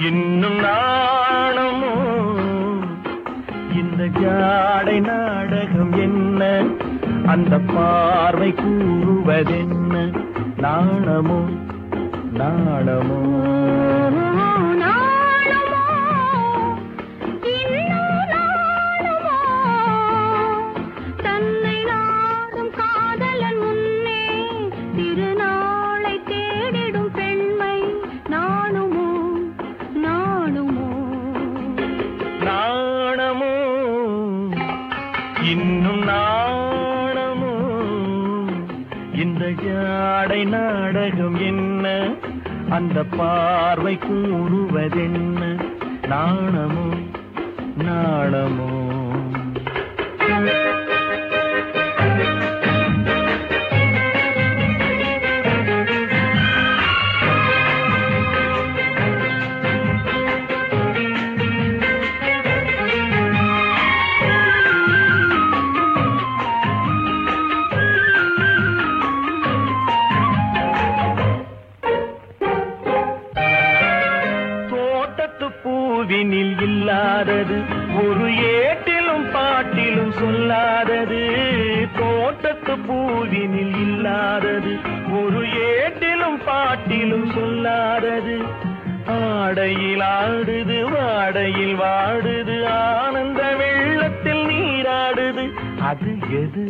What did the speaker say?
இன்னும் நாணமோ? இந்த ஜாடை நாடகம் என்ன? அந்த பார்வை கூறுவதென்ன? நாணமோ? நாணமோ? இன்னும் நாணமோ? இந்த ஜாடை நாடகம் என்ன? அந்த பார்வை கூறுவதென்ன? நாணமோ? நாணமோ பூவினில் இல்லாதது ஒரு ஏட்டிலும் பாட்டிலும் சொல்லாதது. தோட்டத்து பூவினில் இல்லாதது ஒரு ஏட்டிலும் பாட்டிலும் சொல்லாதது. ஆடையில் ஆடுது வாடையில் வாடுது ஆனந்த வெள்ளத்தில் நீராடுது. அது எது?